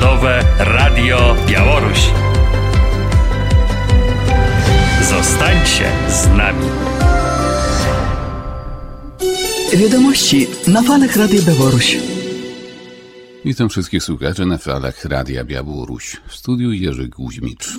Narodowe Radio Białoruś. Zostańcie z nami. Wiadomości na falach Radio Białoruś. Witam wszystkich słuchaczy na falach Radia Białoruś. W studiu Jerzy Guźmicz.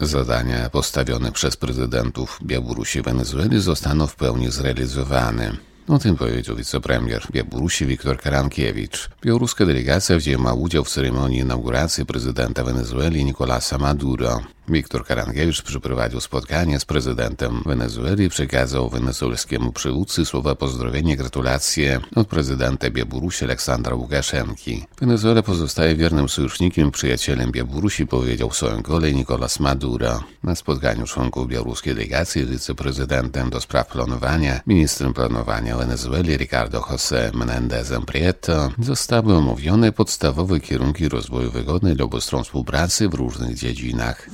Zadania postawione przez prezydentów Białorusi i Wenezueli zostaną w pełni zrealizowane. O tym powiedział wicepremier Białorusi Wiktor Karankiewicz. Białoruska delegacja wzięła udział w ceremonii inauguracji prezydenta Wenezueli Nicolasa Maduro. Wiktor Karankiewicz przeprowadził spotkanie z prezydentem Wenezueli przekazał wenezuelskiemu przywódcy słowa pozdrowienia i gratulacje od prezydenta Białorusi Aleksandra Łukaszenki. Wenezuela pozostaje wiernym sojusznikiem przyjacielem Białorusi, powiedział w swoim kolei Nicolas Maduro. Na spotkaniu członków białoruskiej delegacji wiceprezydentem do spraw planowania, ministrem planowania Wenezueli Ricardo José Menendezem Prieto zostały omówione podstawowe kierunki rozwoju wygodnej dla obu stron współpracy w różnych dziedzinach.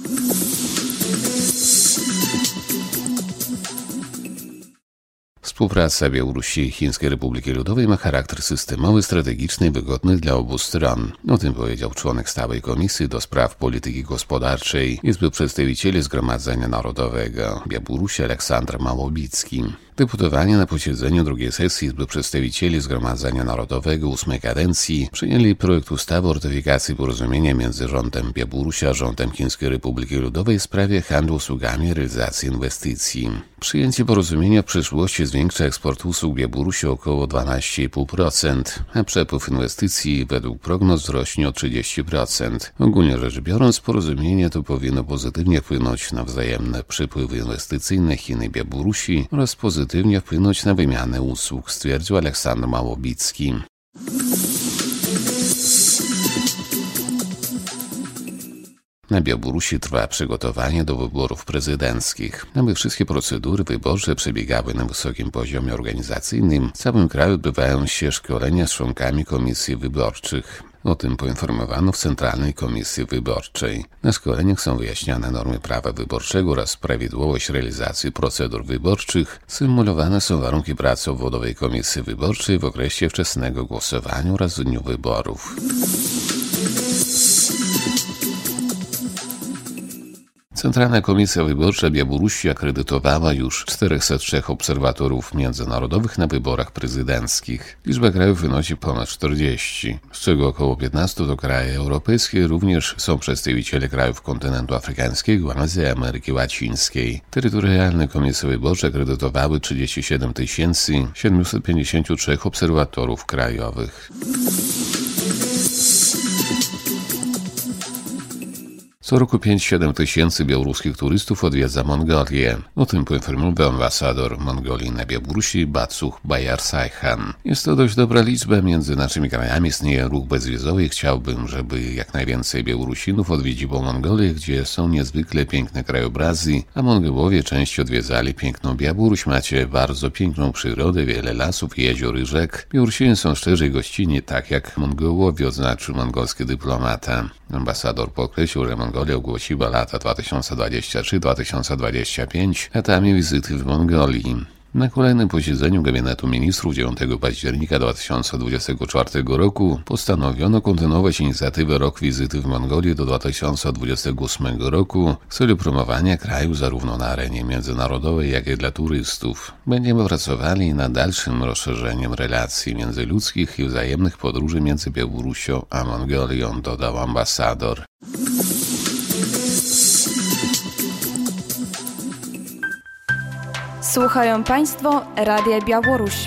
Współpraca Białorusi i Chińskiej Republiki Ludowej ma charakter systemowy, strategiczny i wygodny dla obu stron. O tym powiedział członek stałej komisji do spraw polityki gospodarczej Izby Przedstawicieli Zgromadzenia Narodowego Białorusi Aleksandr Małobicki. Deputowani na posiedzeniu drugiej sesji Izby Przedstawicieli Zgromadzenia Narodowego ósmej kadencji przyjęli projekt ustawy o ratyfikacji porozumienia między rządem Białorusi a rządem Chińskiej Republiki Ludowej w sprawie handlu usługami i realizacji inwestycji. Przyjęcie porozumienia w przyszłości zwiększa eksport usług Białorusi około 12,5%, a przepływ inwestycji według prognoz wzrośnie o 30%. Ogólnie rzecz biorąc, porozumienie to powinno pozytywnie wpłynąć na wzajemne przypływy inwestycyjne Chin i Białorusi oraz pozytywnie wpłynąć na wymianę usług, stwierdził Aleksander Małobicki. Na Białorusi trwa przygotowanie do wyborów prezydenckich. Aby wszystkie procedury wyborcze przebiegały na wysokim poziomie organizacyjnym, w całym kraju odbywają się szkolenia z członkami komisji wyborczych. O tym poinformowano w Centralnej Komisji Wyborczej. Na szkoleniach są wyjaśniane normy prawa wyborczego oraz prawidłowość realizacji procedur wyborczych. Symulowane są warunki pracy obwodowej Komisji Wyborczej w okresie wczesnego głosowania oraz w dniu wyborów. Centralna Komisja Wyborcza Białorusi akredytowała już 403 obserwatorów międzynarodowych na wyborach prezydenckich. Liczba krajów wynosi ponad 40, z czego około 15 to kraje europejskie, również są przedstawiciele krajów kontynentu afrykańskiego, Azji i Ameryki Łacińskiej. Terytorialne komisje wyborcze akredytowały 37 753 obserwatorów krajowych. Co roku 5-7 tysięcy białoruskich turystów odwiedza Mongolię. O tym poinformował ambasador Mongolii na Białorusi Bacuch Bajarsajhan. Jest to dość dobra liczba. Między naszymi krajami istnieje ruch bezwizowy chciałbym, żeby jak najwięcej Białorusinów odwiedziło Mongolię, gdzie są niezwykle piękne krajobrazy, a Mongołowie częściej odwiedzali piękną Białoruś. Macie bardzo piękną przyrodę, wiele lasów, jezior i rzek. Białorusini są szczerzy i gościnni, tak jak Mongołowie, oznaczył mongolski dyplomata. Ambasador podkreślił, że Mongolia ogłosiła lata 2023-2025 latami wizyty w Mongolii. Na kolejnym posiedzeniu Gabinetu Ministrów 9 października 2024 roku postanowiono kontynuować inicjatywę Rok Wizyty w Mongolii do 2028 roku w celu promowania kraju zarówno na arenie międzynarodowej, jak i dla turystów. Będziemy pracowali nad dalszym rozszerzeniem relacji międzyludzkich i wzajemnych podróży między Białorusią a Mongolią, dodał ambasador. Słuchają Państwo Radia Białoruś.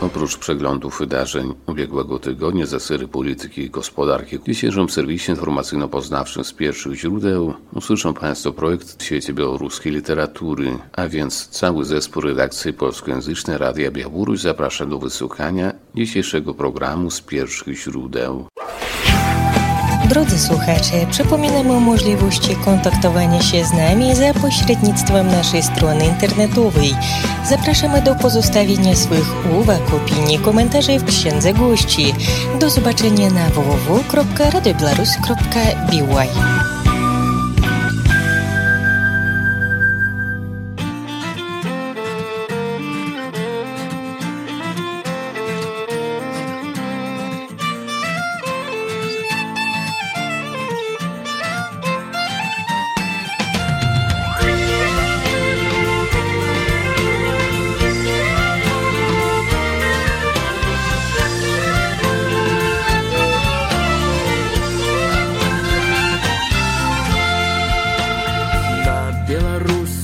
Oprócz przeglądów wydarzeń ubiegłego tygodnia ze serii polityki i gospodarki, w dzisiejszym serwisie informacyjno-poznawczym z pierwszych źródeł usłyszą Państwo projekt w świecie białoruskiej literatury, a więc cały zespół redakcji polskojęzycznej Radia Białoruś zaprasza do wysłuchania dzisiejszego programu z pierwszych źródeł. Drodzy słuchacze, przypominamy o możliwości kontaktowania się z nami za pośrednictwem naszej strony internetowej. Zapraszamy do pozostawienia swoich uwag, opinii, komentarzy w księdze gości. Do zobaczenia na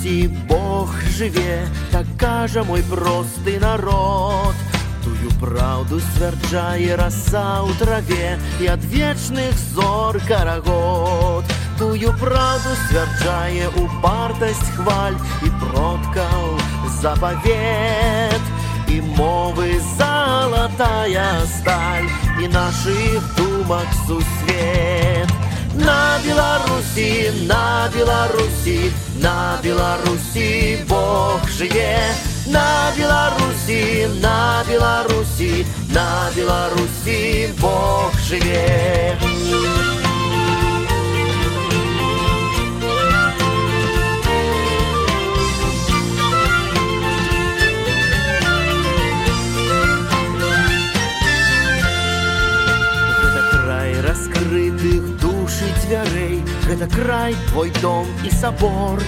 www.radiobelarus.by. живе, так каже мой простий народ. Тую правду стверджає роса у траві і від вічних зор карагод. Тую правду стверджає упартость хваль і продков заповед. І мови золотая сталь, і наших думок сусвет. на Беларуси, на Беларуси, на Беларуси, Бог жиє, на Беларуси, на Беларуси, на Беларуси, Бог живе. тысяч дзвярэй гэта край твой дом и собор.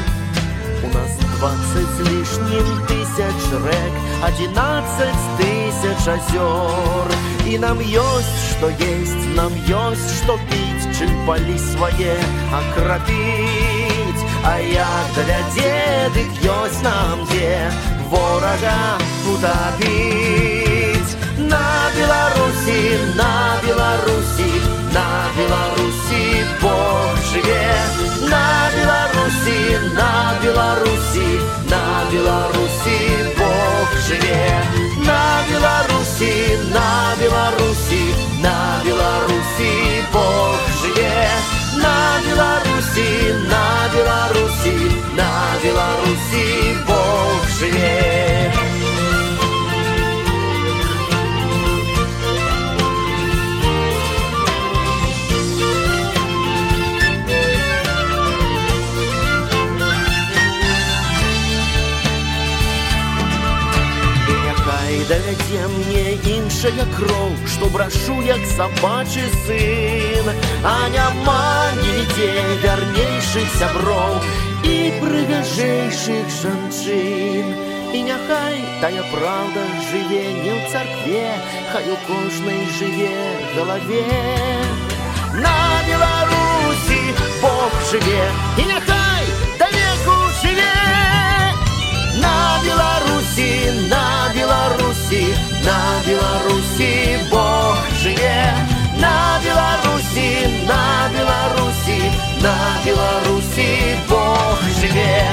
у нас двадцать с лишним тысяч рек, одиннадцать тысяч озер. И нам есть, что есть нам есть, что пить, чым палі свае акрапіць А я для деды есть нам где ворога утопить. На Беларуси, на Беларуси на Беларуси Бог живе, на Беларуси, на Беларуси, на Беларуси Бог живе, на Беларуси, на Беларуси, на Беларуси Бог живе, на Беларуси, на Беларуси, на Беларуси Бог живе. мне іншая кроў, што брашу як сабачы сын, А няма нідзе вярнейшых сяброў і прыгажэйшых жанчын. І няхай тая праўда жыве не ў царкве, хай у кожнай жыве галаве. На Беларусі Бог жыве і няхай да веку жыве. На Беларуси, на Беларуси, на Беларуси Бог живе. На Беларуси, на Беларуси, на Беларуси Бог живе.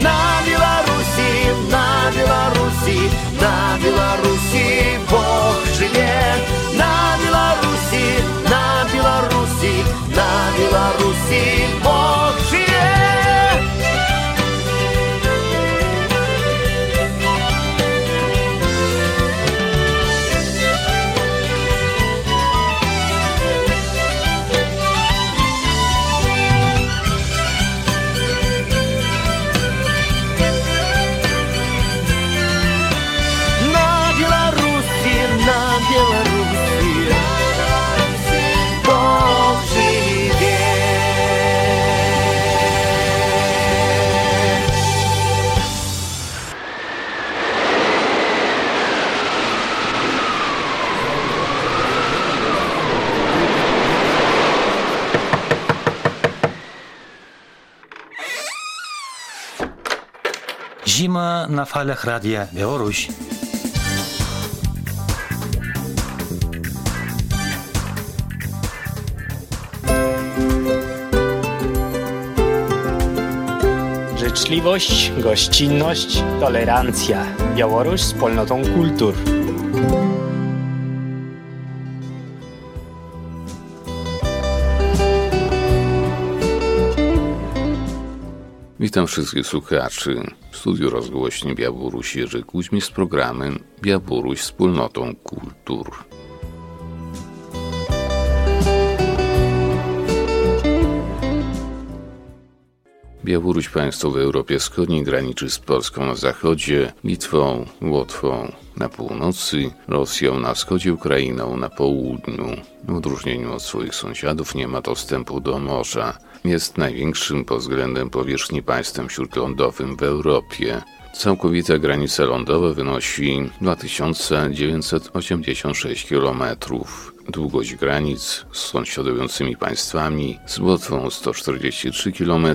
На Беларуси, на Беларуси, на Беларуси Бог живе. На Беларуси, на Беларуси, на Беларуси Бог живе. Zima na falach Radia Białoruś. Życzliwość, gościnność, tolerancja. Białoruś wspólnotą kultur. Witam wszystkich słuchaczy. Studiu rozgłośni Białoruś Jerzy Kuźmi z programem Białoruś wspólnotą kultur. Białoruś państwo w Europie Wschodniej graniczy z Polską na zachodzie, Litwą, Łotwą na północy, Rosją na wschodzie, Ukrainą na południu. W odróżnieniu od swoich sąsiadów nie ma dostępu do morza. Jest największym pod względem powierzchni państwem śródlądowym w Europie. Całkowita granica lądowa wynosi 2986 km. Długość granic z sąsiadującymi państwami z Łotwą 143 km,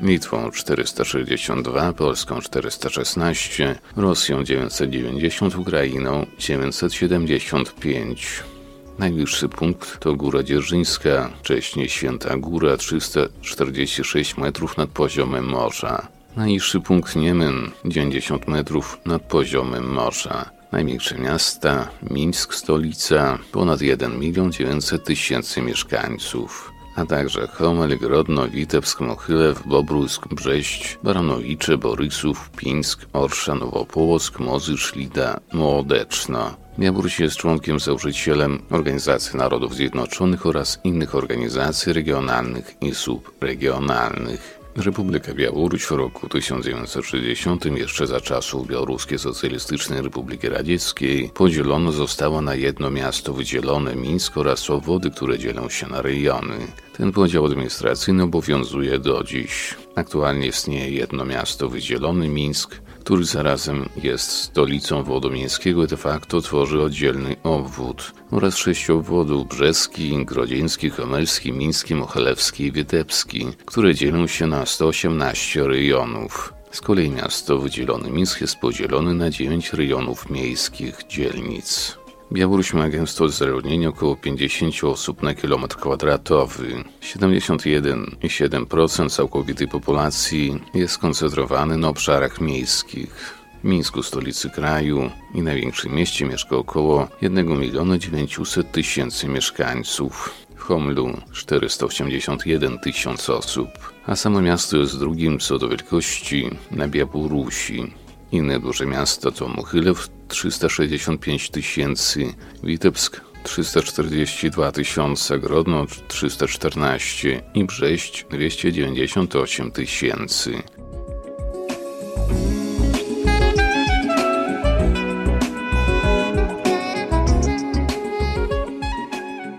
Litwą 462, Polską 416, Rosją 990, Ukrainą 975. Najwyższy punkt to Góra Dzierżyńska, wcześniej Święta Góra 346 metrów nad poziomem morza. Najniższy punkt Niemen 90 metrów nad poziomem morza. Największe miasta Mińsk, stolica, ponad 1 milion 900 tysięcy mieszkańców a także Chomel, Grodno, Witebsk, Mochylew, Bobrusk, Brześć, Baronowicze, Borysów, Pińsk, Orsza, Nowopołock, Mozy, Szlida, Młodeczno. Białoruś jest członkiem założycielem Organizacji Narodów Zjednoczonych oraz innych organizacji regionalnych i subregionalnych. Republika Białoruś w roku 1960, jeszcze za czasów Białoruskiej Socjalistycznej Republiki Radzieckiej, podzielono zostało na jedno miasto wydzielone Mińsk oraz obwody, które dzielą się na rejony. Ten podział administracyjny obowiązuje do dziś. Aktualnie istnieje jedno miasto wydzielone Mińsk, który zarazem jest stolicą Wodomińskiego i de facto tworzy oddzielny obwód oraz sześć obwodów brzeski, grodzieński, chomelski, miński, mochelewski i witebski, które dzielą się na 118 rejonów. Z kolei miasto wydzielone Mińsk jest podzielone na 9 rejonów miejskich dzielnic. Białoruś ma gęstość zaludnienia około 50 osób na kilometr kwadratowy. 71,7% całkowitej populacji jest skoncentrowany na obszarach miejskich. Mińsku, stolicy kraju i największym mieście mieszka około 1 miliona 900 tysięcy mieszkańców. W Homlu 481 tysiąc osób, a samo miasto jest drugim co do wielkości na Białorusi. Inne duże miasta to Mochylew 365 tysięcy, Witebsk 342 tysiące, Grodno 314 i Brześć 298 tysięcy.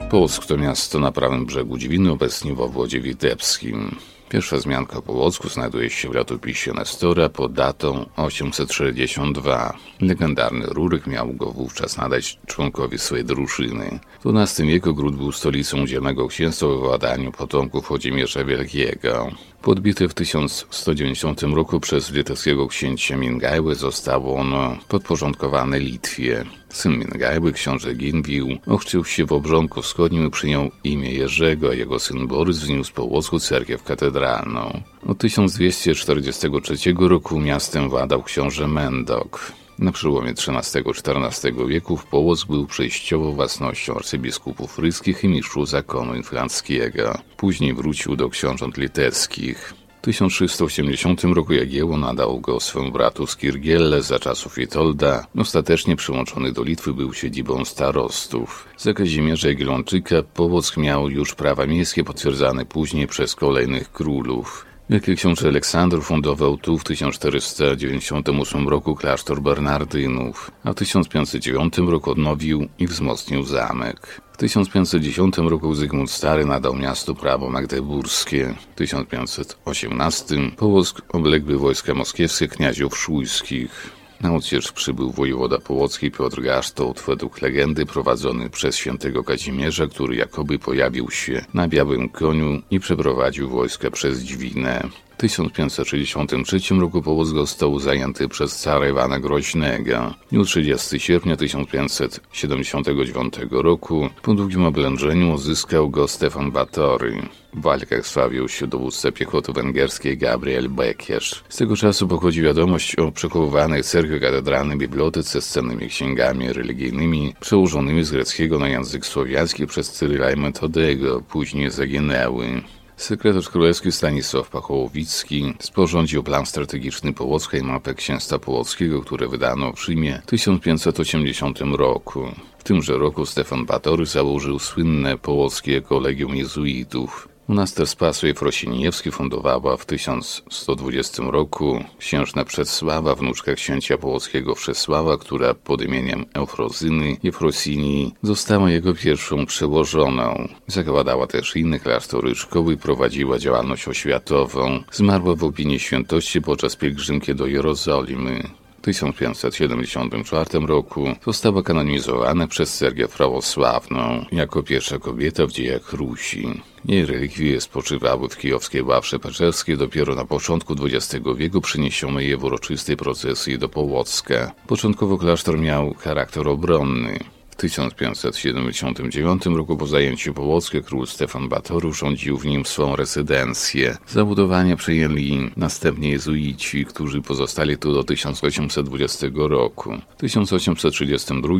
Polsk to miasto na prawym brzegu Dźwiny, obecnie w obwodzie witebskim. Pierwsza wzmianka po łocku znajduje się w latopisie Nestora pod datą 862. Legendarny Ruryk miał go wówczas nadać członkowi swojej drużyny. W XII wieku Gród był stolicą dzielnego księstwa w władaniu potomków Chodzimierza Wielkiego. Podbity w 1190 roku przez litewskiego księcia Mingajły zostało ono podporządkowane Litwie. Syn Mingajły, książę Ginwił, ochrzcił się w obrządku wschodnim i przyjął imię Jerzego, a jego syn Borys wzniósł po łosku cerkiew katedralną. Od 1243 roku miastem władał książę Mendok. Na przełomie XIII-XIV wieku w Połock był przejściowo własnością arcybiskupów ryskich i mistrzów zakonu inflanckiego. Później wrócił do książąt litewskich. W 1380 roku Jagiełło nadał go swemu bratu Skirgielle za czasów Witolda. Ostatecznie przyłączony do Litwy był siedzibą starostów. Za Kazimierza Jagiellończyka Połock miał już prawa miejskie potwierdzane później przez kolejnych królów. Wielki książę Aleksandr fundował tu w 1498 roku klasztor Bernardynów, a w 1509 roku odnowił i wzmocnił zamek. W 1510 roku Zygmunt Stary nadał miastu prawo magdeburskie. W 1518 Połock obległy wojska moskiewskie kniaziów szujskich. Na odsiecz przybył wojewoda połocki Piotr Gasztołt, według legendy prowadzony przez świętego Kazimierza, który jakoby pojawił się na białym koniu i przeprowadził wojska przez Dźwinę. W 1563 roku Połock został zajęty przez cara Iwana Groźnego. W dniu 30 sierpnia 1579 roku po długim oblężeniu uzyskał go Stefan Batory. W walkach sławił się dowódca piechoty węgierskiej Gabriel Bekierz. Z tego czasu pochodzi wiadomość o przechowywanej cerkwi katedralnej bibliotece z cennymi księgami religijnymi przełożonymi z greckiego na język słowiański przez Cyryla i Metodego, później zaginęły. Sekretarz królewski Stanisław Pachołowicki sporządził plan strategiczny Połocka i mapę księstwa połockiego, które wydano w Rzymie w 1580 roku. W tymże roku Stefan Batory założył słynne połockie kolegium jezuitów. Monaster Frosiniewski fundowała w 1120 roku księżna Przedsława, wnuczka księcia połockiego Wszesława, która pod imieniem Eufrozyny Jefrosini została jego pierwszą przełożoną. Zakładała też inne klasztory szkoły i prowadziła działalność oświatową. Zmarła w opinii świętości podczas pielgrzymki do Jerozolimy. W 1574 roku została kanonizowana przez Cerkiew Prawosławną jako pierwsza kobieta w dziejach Rusi. Jej relikwie spoczywały w kijowskiej ławrze paczerskiej. Dopiero na początku XX wieku przeniesiono je w uroczystej procesji do Połocka. Początkowo klasztor miał charakter obronny. W 1579 roku po zajęciu Połocka król Stefan Batory urządził w nim swą rezydencję. Zabudowanie przejęli następnie jezuici, którzy pozostali tu do 1820 roku. W 1832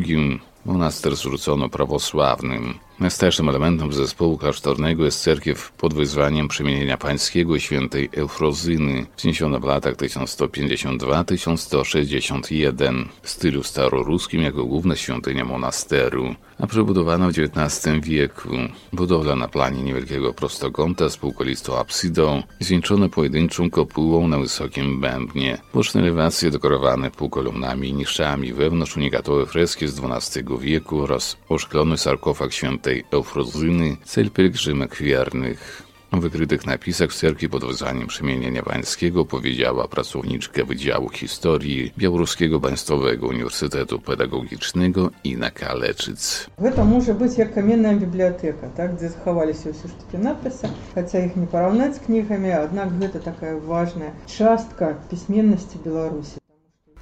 monaster zrzucono prawosławnym. Najstarszym elementem zespołu klasztornego jest cerkiew pod wyzwaniem przemienienia pańskiego świętej Eufrozyny, wzniesiona w latach 1152-1161 w stylu staroruskim jako główna świątynia monasteru, a przebudowana w XIX wieku. Budowla na planie niewielkiego prostokąta z półkolistą absydą i zwieńczona pojedynczą kopułą na wysokim bębnie. Boczne elewacje dekorowane półkolumnami i niszami, wewnątrz unikatowe freski z XII wieku oraz oszklony sarkofag świętej tej Eufrozyny cel pielgrzymek wiernych. O wykrytych napisach w cerkwi pod wezwaniem przemienienia pańskiego powiedziała pracowniczka Wydziału Historii Białoruskiego Państwowego Uniwersytetu Pedagogicznego Ina Kaleczyc. Это может быть как каменная библиотека, так, где заховались все таки написи, хотя их не поравнать с книгами, однако это такая важная частка письменности Беларуси.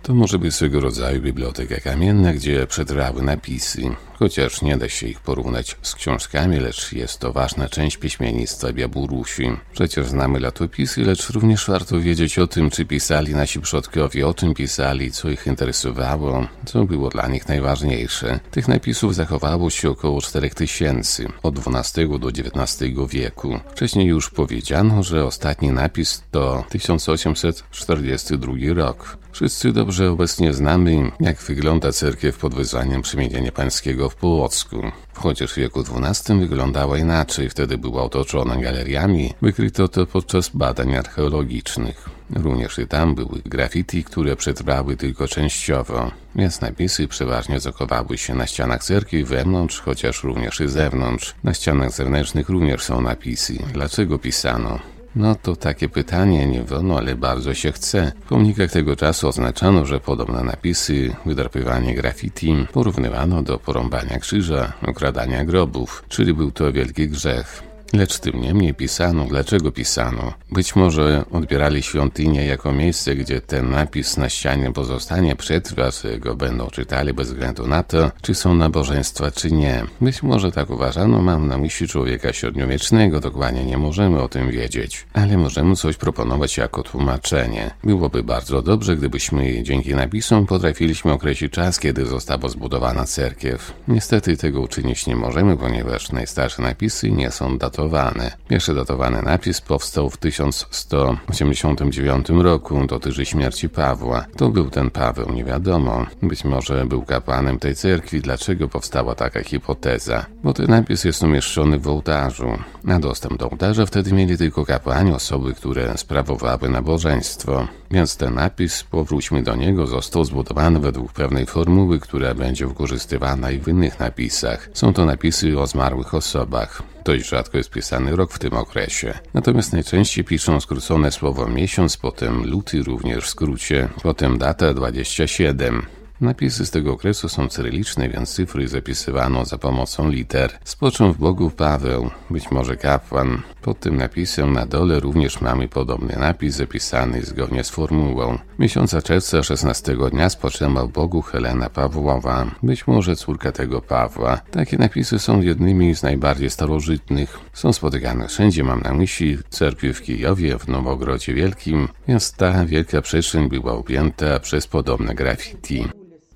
To może być swego rodzaju biblioteka kamienna, gdzie przetrwały napisy, chociaż nie da się ich porównać z książkami, lecz jest to ważna część piśmiennictwa Białorusi. Przecież znamy latopisy, lecz również warto wiedzieć o tym, czy pisali nasi przodkowie, o czym pisali, co ich interesowało, co było dla nich najważniejsze. Tych napisów zachowało się około 4000, od XII do XIX wieku. Wcześniej już powiedziano, że ostatni napis to 1842 rok. Wszyscy dobrze obecnie znamy, jak wygląda cerkiew pod wezwaniem przemienienia pańskiego w Płocku. Chociaż w wieku XII wyglądała inaczej, wtedy była otoczona galeriami, wykryto to podczas badań archeologicznych. Również i tam były graffiti, które przetrwały tylko częściowo, więc napisy przeważnie zachowały się na ścianach cerkwi wewnątrz, chociaż również i zewnątrz. Na ścianach zewnętrznych również są napisy. Dlaczego pisano? No to takie pytanie nie wolno, ale bardzo się chce. W pomnikach tego czasu oznaczano, że podobne napisy, wydrapywanie graffiti porównywano do porąbania krzyża, okradania grobów, czyli był to wielki grzech. Lecz tym niemniej pisano, dlaczego pisano. Być może odbierali świątynię jako miejsce, gdzie ten napis na ścianie pozostanie, przetrwa, go będą czytali bez względu na to, czy są nabożeństwa, czy nie. Być może tak uważano, mam na myśli człowieka średniowiecznego, dokładnie nie możemy o tym wiedzieć. Ale możemy coś proponować jako tłumaczenie. Byłoby bardzo dobrze, gdybyśmy dzięki napisom potrafiliśmy określić czas, kiedy została zbudowana cerkiew. Niestety tego uczynić nie możemy, ponieważ najstarsze napisy nie są datowane datowane. Pierwszy datowany napis powstał w 1189 roku, dotyczy śmierci Pawła. To był ten Paweł, nie wiadomo. Być może był kapłanem tej cerkwi. Dlaczego powstała taka hipoteza? Bo ten napis jest umieszczony w ołtarzu. Na dostęp do ołtarza wtedy mieli tylko kapłani, osoby, które sprawowały nabożeństwo. Więc ten napis, powróćmy do niego, został zbudowany według pewnej formuły, która będzie wykorzystywana i w innych napisach. Są to napisy o zmarłych osobach. Dość rzadko jest pisany rok w tym okresie. Natomiast najczęściej piszą skrócone słowo miesiąc, potem luty również w skrócie, potem data 27. Napisy z tego okresu są cyryliczne, więc cyfry zapisywano za pomocą liter. Spoczął w Bogu Paweł, być może kapłan. Pod tym napisem na dole również mamy podobny napis zapisany zgodnie z formułą. Miesiąca czerwca 16 dnia spoczęła w Bogu Helena Pawłowa, być może córka tego Pawła. Takie napisy są jednymi z najbardziej starożytnych. Są spotykane wszędzie, mam na myśli cerkwi w Kijowie, w Nowogrodzie Wielkim, więc ta wielka przestrzeń była objęta przez podobne graffiti.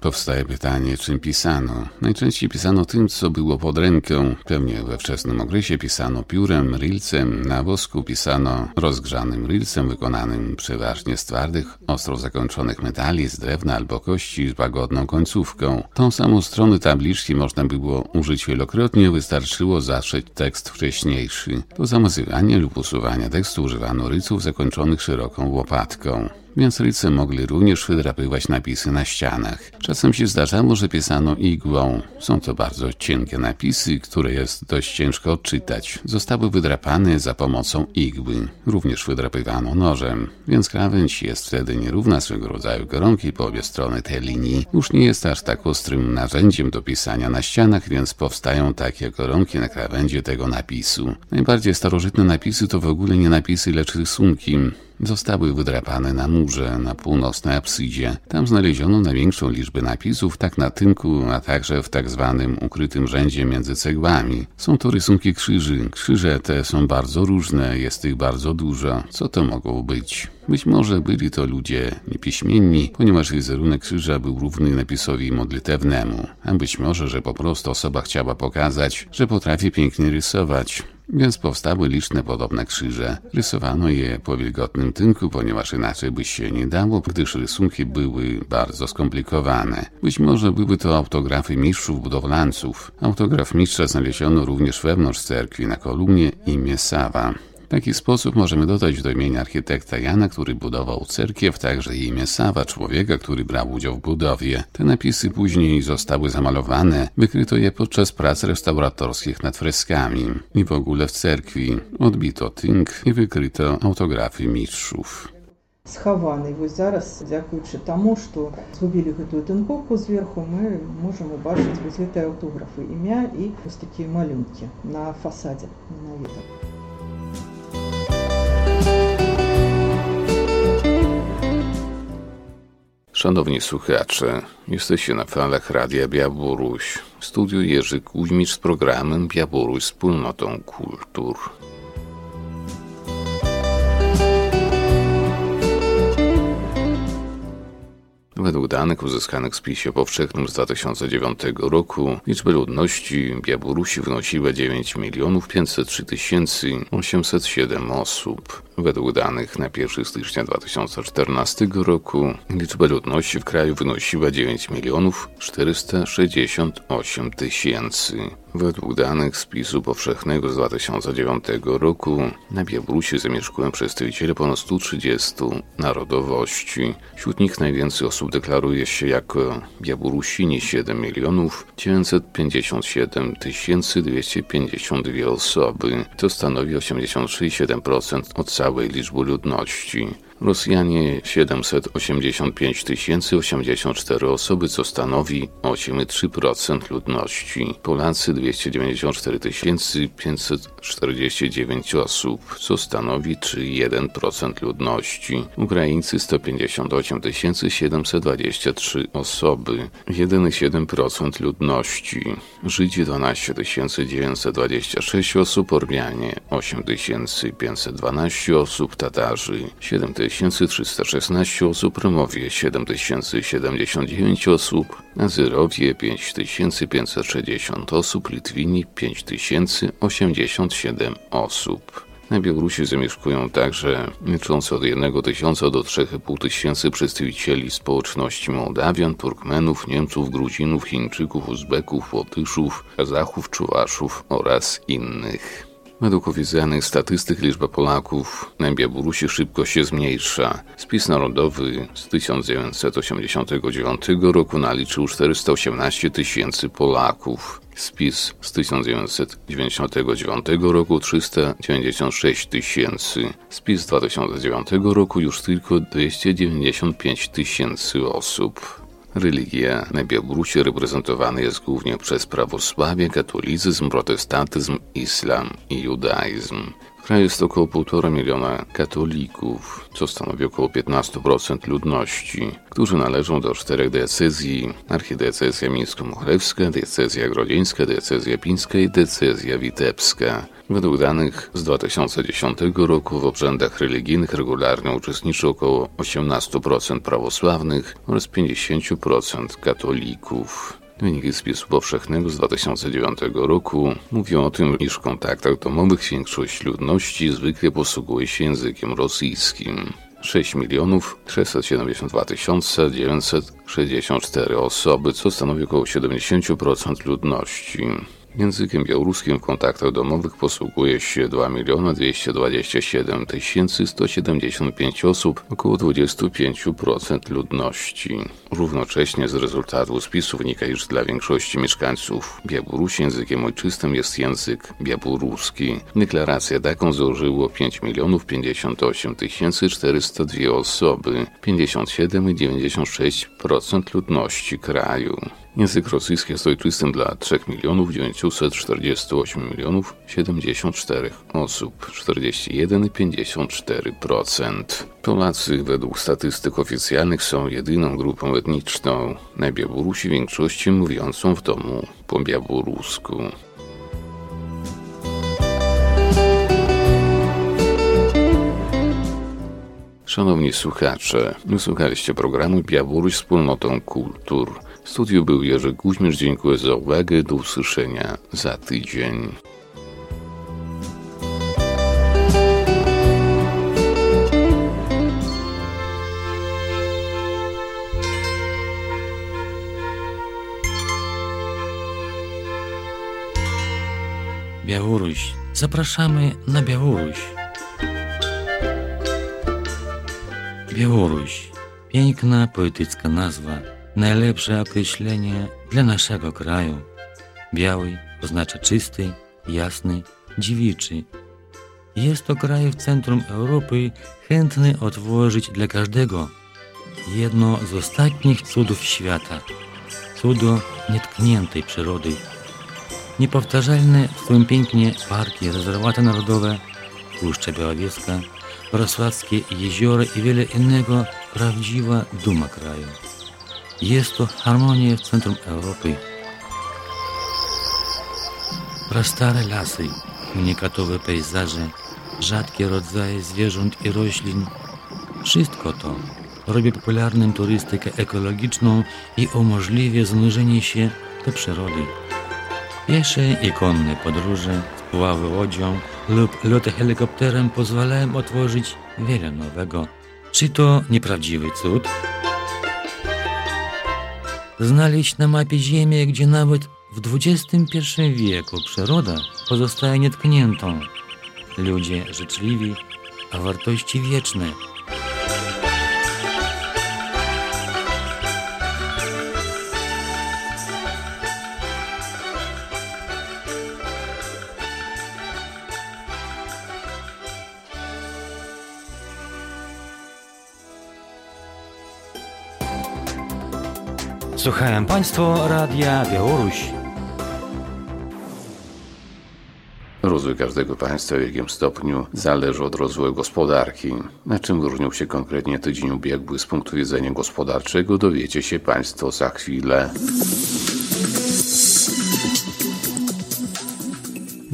Powstaje pytanie, czym pisano. Najczęściej pisano tym, co było pod ręką. Pewnie we wczesnym okresie pisano piórem, rilcem, na wosku pisano rozgrzanym rilcem wykonanym przeważnie z twardych, ostro zakończonych metali, z drewna albo kości z łagodną końcówką. Tą samą stronę tabliczki można było użyć wielokrotnie, wystarczyło zatrzeć tekst wcześniejszy. Do zamazywania lub usuwania tekstu używano ryców zakończonych szeroką łopatką. Więc ryce mogli również wydrapywać napisy na ścianach. Czasem się zdarzało, że pisano igłą. Są to bardzo cienkie napisy, które jest dość ciężko odczytać. Zostały wydrapane za pomocą igły. Również wydrapywano nożem, więc krawędź jest wtedy nierówna swego rodzaju koronki po obie strony tej linii. Już nie jest aż tak ostrym narzędziem do pisania na ścianach, więc powstają takie koronki na krawędzi tego napisu. Najbardziej starożytne napisy to w ogóle nie napisy, lecz rysunki. Zostały wydrapane na murze na północnej absydzie. Tam znaleziono największą liczbę napisów, tak na tynku, a także w tak zwanym ukrytym rzędzie między cegłami. Są to rysunki krzyży. Krzyże te są bardzo różne, jest ich bardzo dużo. Co to mogło być? Być może byli to ludzie niepiśmienni, ponieważ wizerunek krzyża był równy napisowi modlitewnemu, a być może, że po prostu osoba chciała pokazać, że potrafi pięknie rysować. Więc powstały liczne podobne krzyże. Rysowano je po wilgotnym tynku, ponieważ inaczej by się nie dało, gdyż rysunki były bardzo skomplikowane. Być może były to autografy mistrzów budowlanców. Autograf mistrza znaleziono również wewnątrz cerkwi na kolumnie imię Sawa. W taki sposób możemy dodać do imienia architekta Jana, który budował cerkiew, także imię Sawa, człowieka, który brał udział w budowie. Te napisy później zostały zamalowane, wykryto je podczas prac restauratorskich nad freskami i w ogóle w cerkwi. Odbito tynk i wykryto autografy mistrzów. схаваны вось зараз дзякуючы таму што згубілі гэтую тынкоўку зверху мы можам убачыць вось гэтыя аўтографы імя і вось такія малюнкі на фасадзе менавіта Szanowni słuchacze, jesteście na falach Radia Białoruś. W studiu Jerzy Kuźmicz z programem Białoruś Wspólnotą Kultur. Według danych uzyskanych w spisie powszechnym z 2009 roku liczba ludności Białorusi wynosiła 9 milionów 503 807 osób. Według danych na 1 stycznia 2014 roku liczba ludności w kraju wynosiła 9 milionów 468 tysięcy. Według danych spisu powszechnego z 2009 roku na Białorusi zamieszkują przedstawiciele ponad 130 narodowości. Wśród nich najwięcej osób deklaruje się jako Białorusini 7 milionów 957 252 osoby. To stanowi 86,7% od całej liczby ludności. Rosjanie 785 084 osoby, co stanowi 8,3% ludności. Polacy 294 549 osób, co stanowi 3,1% ludności. Ukraińcy 158 723 osoby, 1,7% ludności. Żydzi 12 926 osób, Ormianie 8 512 osób, Tatarzy 7 5316 osób, Romowie 7079 osób, Azyrowie 5560 osób, Litwini 5087 osób. Na Białorusi zamieszkują także liczące od 1 tysiąca do 3,5 tysięcy przedstawicieli społeczności Mołdawian, Turkmenów, Niemców, Gruzinów, Chińczyków, Uzbeków, Łotyszów, Kazachów, Czuwaszów oraz innych. Według oficjalnych statystyk liczba Polaków na Białorusi szybko się zmniejsza. Spis narodowy z 1989 roku naliczył 418 tysięcy Polaków. Spis z 1999 roku 396 tysięcy. Spis z 2009 roku już tylko 295 tysięcy osób. Religia na Białorusi reprezentowana jest głównie przez prawosławie, katolicyzm, protestantyzm, islam i judaizm. Kraju jest około 1,5 miliona katolików, co stanowi około 15% ludności, którzy należą do czterech decyzji: archidiecezja mińsko-muchlewska, diecezja grodzieńska, diecezja pińska i diecezja witebska. Według danych z 2010 roku w obrzędach religijnych regularnie uczestniczy około 18% prawosławnych oraz 50% katolików. Wyniki spisu powszechnego z 2009 roku mówią o tym, iż w kontaktach domowych większość ludności zwykle posługuje się językiem rosyjskim. 6 milionów 672 964 osoby, co stanowi około 70% ludności. Językiem białoruskim w kontaktach domowych posługuje się 2 227 175 osób, około 25% ludności. Równocześnie z rezultatu spisu wynika, iż dla większości mieszkańców Białorusi językiem ojczystym jest język białoruski. Deklarację taką złożyło 5 58 402 osoby, 57,96% ludności kraju. Język rosyjski jest ojczystym dla 3 milionów 948 milionów 74 osób, 41,54%. Polacy według statystyk oficjalnych są jedyną grupą etniczną na Białorusi większości mówiącą w domu po białorusku. Szanowni słuchacze, wysłuchaliście programu Białoruś Wspólnotą Kultur. W studiu był Jerzy Kuźmierz. Dziękuję za uwagę. Do usłyszenia za tydzień. Białoruś. Zapraszamy na Białoruś. Białoruś. Piękna, poetycka nazwa. Najlepsze określenie dla naszego kraju. Biały oznacza czysty, jasny, dziewiczy. Jest to kraj w centrum Europy chętny otworzyć dla każdego jedno z ostatnich cudów świata. Cudo nietkniętej przyrody. Niepowtarzalne w swoim pięknie parki, rezerwaty narodowe, Puszcza Białowieska, Wrocławskie jeziora i wiele innego prawdziwa duma kraju. Jest to harmonia w centrum Europy. Prastare lasy, unikatowe pejzaże, rzadkie rodzaje zwierząt i roślin. Wszystko to robi popularnym turystykę ekologiczną i umożliwia zanurzenie się do przyrody. Piesze i konne podróże, spływały łodzią lub loty helikopterem pozwalają otworzyć wiele nowego. Czy to nieprawdziwy cud? Znaleźć na mapie Ziemię, gdzie nawet w XXI wieku przyroda pozostaje nietkniętą. Ludzie życzliwi, a wartości wieczne. Słuchają Państwo Radia Białoruś. Rozwój każdego państwa w jakim stopniu zależy od rozwoju gospodarki. Na czym różnią się konkretnie tydzień ubiegły z punktu widzenia gospodarczego dowiecie się Państwo za chwilę.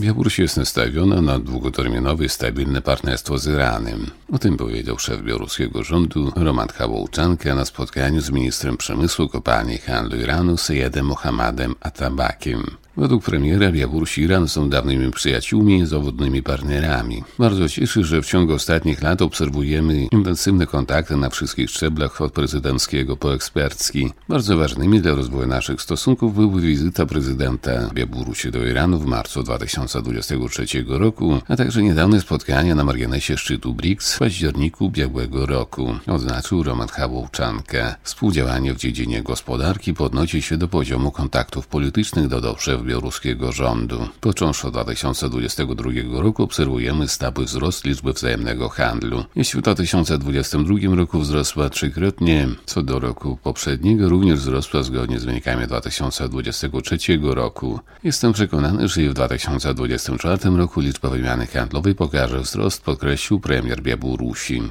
Białoruś jest nastawiona na długoterminowe, stabilne partnerstwo z Iranem. O tym powiedział szef białoruskiego rządu Roman Hawołczanka na spotkaniu z ministrem przemysłu, kopalni handlu Iranu Seyedem Mohammadem Atabakiem. Według premiera Białoruś i Iran są dawnymi przyjaciółmi zawodnymi partnerami. Bardzo cieszy, że w ciągu ostatnich lat obserwujemy intensywne kontakty na wszystkich szczeblach od prezydenckiego po ekspercki. Bardzo ważnymi dla rozwoju naszych stosunków były wizyta prezydenta Białorusi do Iranu w marcu 2023 roku, a także niedawne spotkania na marginesie szczytu BRICS w październiku białego roku, oznaczył Roman Hawołczanka. Współdziałanie w dziedzinie gospodarki podnosi się do poziomu kontaktów politycznych, dodał szef białoruskiego rządu. Począwszy od 2022 roku obserwujemy stały wzrost liczby wzajemnego handlu. Jeśli w 2022 roku wzrosła trzykrotnie, co do roku poprzedniego również wzrosła zgodnie z wynikami 2023 roku. Jestem przekonany, że i w 2024 roku liczba wymiany handlowej pokaże wzrost, podkreślił premier Białorusi.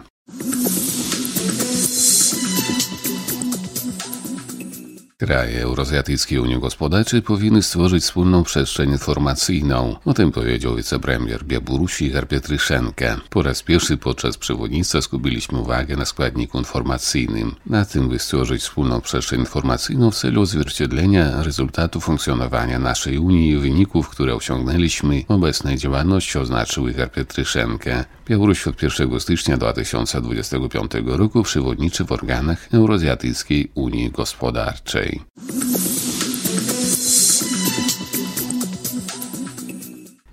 Kraje Euroazjatyckiej Unii Gospodarczej powinny stworzyć wspólną przestrzeń informacyjną. O tym powiedział wicepremier Białorusi Igor Pietryszenka. Po raz pierwszy podczas przewodnictwa skupiliśmy uwagę na składniku informacyjnym. Na tym, by stworzyć wspólną przestrzeń informacyjną w celu odzwierciedlenia rezultatów funkcjonowania naszej Unii i wyników, które osiągnęliśmy obecnej działalności, oznaczył Igor Pietryszenka. Białoruś od 1 stycznia 2025 roku przewodniczy w organach Euroazjatyckiej Unii Gospodarczej. County.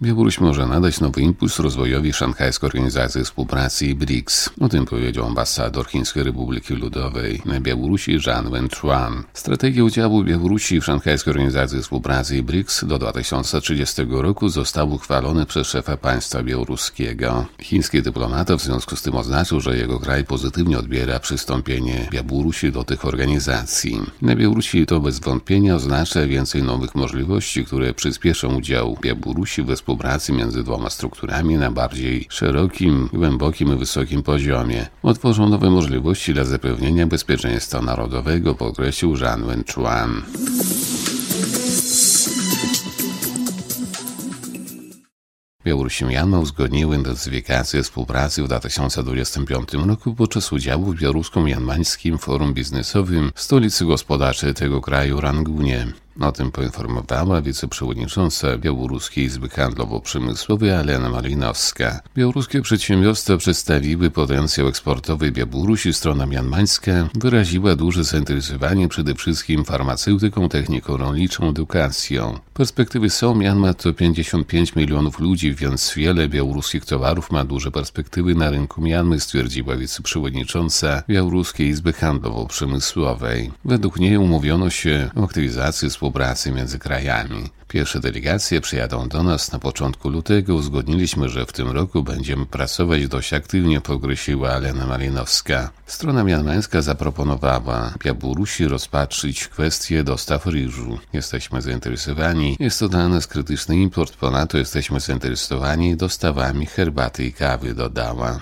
Białoruś może nadać nowy impuls rozwojowi Szanghajskiej Organizacji Współpracy BRICS. O tym powiedział ambasador Chińskiej Republiki Ludowej na Białorusi Zhang Wenchuan. Strategia udziału Białorusi w Szanghajskiej Organizacji Współpracy BRICS do 2030 roku został uchwalony przez szefa państwa białoruskiego. Chiński dyplomata w związku z tym oznaczył, że jego kraj pozytywnie odbiera przystąpienie Białorusi do tych organizacji. Na Białorusi to bez wątpienia oznacza więcej nowych możliwości, które przyspieszą udział Białorusi we współpracy między dwoma strukturami na bardziej szerokim, głębokim i wysokim poziomie. Otworzą nowe możliwości dla zapewnienia bezpieczeństwa narodowego, podkreślił Jean Wenchuan. Myanma uzgodniły intensyfikację współpracy w 2025 roku podczas udziału w białorusko-mianmańskim forum biznesowym w stolicy gospodarczej tego kraju Rangunie. O tym poinformowała wiceprzewodnicząca Białoruskiej Izby Handlowo-Przemysłowej Alena Malinowska. Białoruskie przedsiębiorstwa przedstawiły potencjał eksportowy Białorusi. Strona mianmańska wyraziła duże zainteresowanie przede wszystkim farmaceutyką, techniką rolniczą, edukacją. Perspektywy są, Mianma to 55 milionów ludzi, więc wiele białoruskich towarów ma duże perspektywy na rynku Mianmy, stwierdziła wiceprzewodnicząca Białoruskiej Izby Handlowo-Przemysłowej. Według niej umówiono się o aktywizacji współpracy między krajami. Pierwsze delegacje przyjadą do nas na początku lutego. Uzgodniliśmy, że w tym roku będziemy pracować dość aktywnie, pogrysiła Alena Malinowska. Strona mianmańska zaproponowała Białorusi rozpatrzyć kwestię dostaw ryżu. Jesteśmy zainteresowani. Jest to dla nas krytyczny import, ponadto jesteśmy zainteresowani dostawami herbaty i kawy, dodała.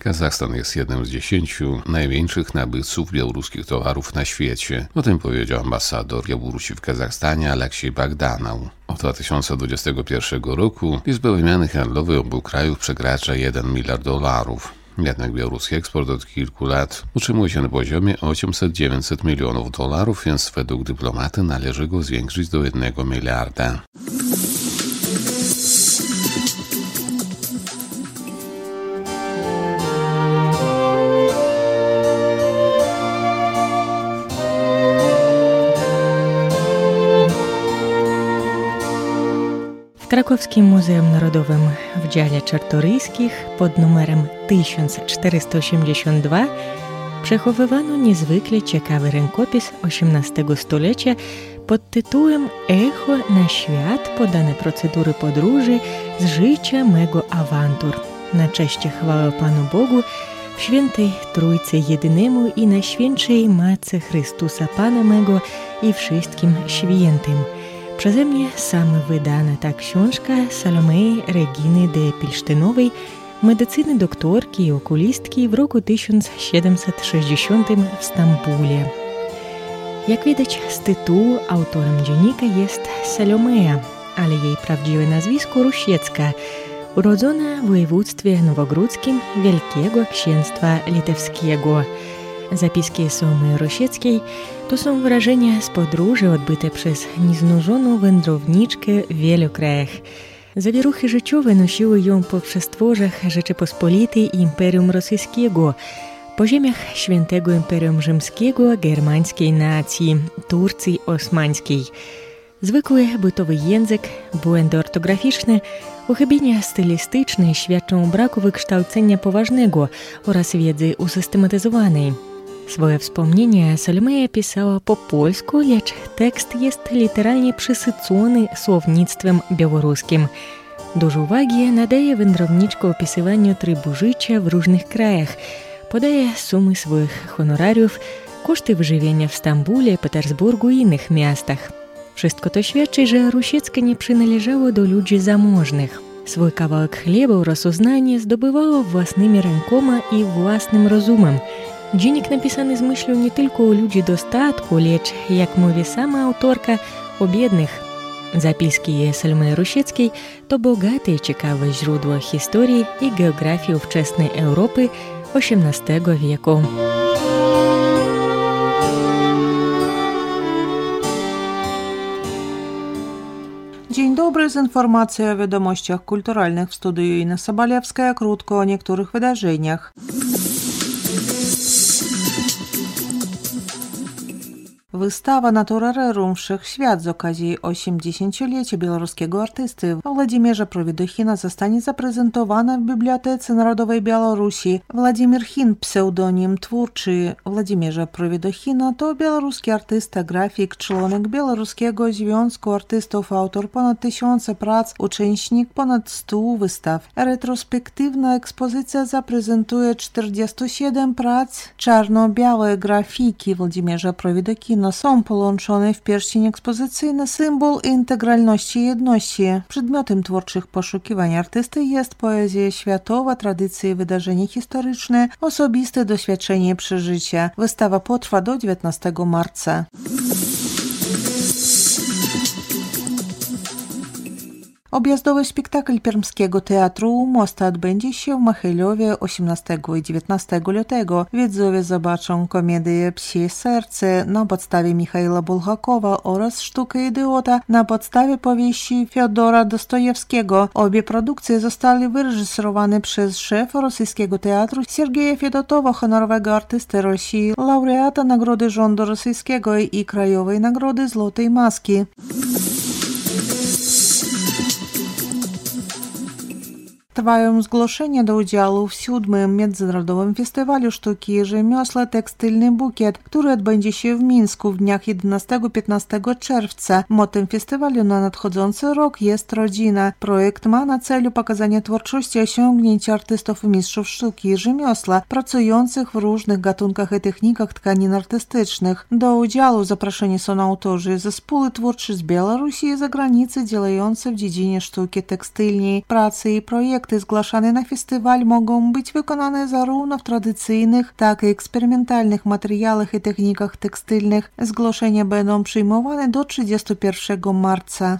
Kazachstan jest jednym z dziesięciu największych nabywców białoruskich towarów na świecie. O tym powiedział ambasador Białorusi w Kazachstanie Aleksiej Bagdanał. Od 2021 roku liczba wymiany handlowej obu krajów przekracza 1 miliard dolarów. Jednak białoruski eksport od kilku lat utrzymuje się na poziomie 800-900 milionów dolarów, więc według dyplomaty należy go zwiększyć do 1 miliarda. Krakowskim Muzeum Narodowym w dziale Czartoryskich pod numerem 1482 przechowywano niezwykle ciekawy rękopis XVIII stulecia pod tytułem Echo na świat podane procedury podróży z życia mego awantur. Na cześć chwałę Panu Bogu, w świętej Trójcy Jedynemu i na świętszej Matce Chrystusa Pana mego i wszystkim świętym – Przeze mnie sam wydana ta książka Salomei Reginy de Pilsztynowej, medycyny doktorki i okulistki w roku 1760 w Stambule. Jak widać z tytułu, autorem dziennika jest Salomea, ale jej prawdziwe nazwisko Rusiecka, urodzona w województwie nowogródzkim Wielkiego Księstwa Litewskiego – Zapiski Somy Rosieckiej to są wrażenia z podróży odbyte przez nieznużoną wędrowniczkę w wielu krajach. Zawieruchy życiowe nosiły ją po przestworzach Rzeczypospolitej i Imperium Rosyjskiego, po ziemiach Świętego Imperium Rzymskiego, germańskiej nacji, Turcji osmańskiej. Zwykły bytowy język, błędy ortograficzne, uchybienia stylistyczne świadczą o braku wykształcenia poważnego oraz wiedzy usystematyzowanej. Wspomnienia Salmeja pisała po polsku, lecz tekst jest literalnie przesycony słownictwem białoruskim. Dużo uwagi nadaje wędrowniczka opisywaniu trybu życia w różnych krajach. Podaje sumy swoich honorariów, koszty wyżywienia w Stambule, Petersburgu i innych miastach. Wszystko to świadczy, że Rusiecka nie przynależało do ludzi zamożnych. Swój kawałek chleba oraz uznanie zdobywała własnymi rękoma i własnym rozumem – Dziennik napisany z myślą nie tylko o ludzi dostatku, lecz, jak mówi sama autorka, o biednych. Zapiski Selmy Rusieckiej to bogate i ciekawe źródło historii i geografii ówczesnej Europy XVIII wieku. Dzień dobry, z informacją o wiadomościach kulturalnych w studiu Ina Sobalewska, krótko o niektórych wydarzeniach. Wystawa Natura Rerum Wszechświat z okazji 80-lecia białoruskiego artysty Władimierza Prowidochina zostanie zaprezentowana w Bibliotece Narodowej Białorusi. Władimir Chin, pseudonim twórczy Władimierza Prowidochina, to białoruski artysta, grafik, członek Białoruskiego Związku Artystów, autor ponad tysiąca prac, uczestnik ponad 100 wystaw. Retrospektywna ekspozycja zaprezentuje 47 prac czarno-białe grafiki Władimierza Prowidochina są połączone w pierścień ekspozycyjny symbol integralności i jedności. Przedmiotem twórczych poszukiwań artysty jest poezja światowa, tradycje wydarzenia historyczne, osobiste doświadczenie przeżycia. Wystawa potrwa do 19 marca. Objazdowy spektakl Permskiego Teatru Mosta odbędzie się w Machylowie 18 i 19 lutego. Widzowie zobaczą komedię Psie Serce na podstawie Michaila Bulgakowa oraz Sztukę Idiota na podstawie powieści Fiodora Dostojewskiego. Obie produkcje zostały wyreżyserowane przez szefa rosyjskiego teatru Sergeja Fiodotowa, honorowego artysty Rosji, laureata Nagrody Rządu Rosyjskiego i Krajowej Nagrody Złotej Maski. Trwają zgłoszenia do udziału w siódmym Międzynarodowym Festiwalu Sztuki i Rzemiosła Tekstylny Bukiet, który odbędzie się w Mińsku w dniach 11-15 czerwca. Motem festiwalu na nadchodzący rok jest rodzina. Projekt ma na celu pokazanie twórczości osiągnięć artystów i mistrzów sztuki i rzemiosła pracujących w różnych gatunkach i technikach tkanin artystycznych. Do udziału zaproszeni są autorzy zespoły twórcze z Białorusi i zagranicy działające w dziedzinie sztuki tekstylnej, pracy i projektu projekty zgłaszane na festiwal mogą być wykonane zarówno w tradycyjnych, tak i eksperymentalnych materiałach i technikach tekstylnych. Zgłoszenia będą przyjmowane do 31 marca.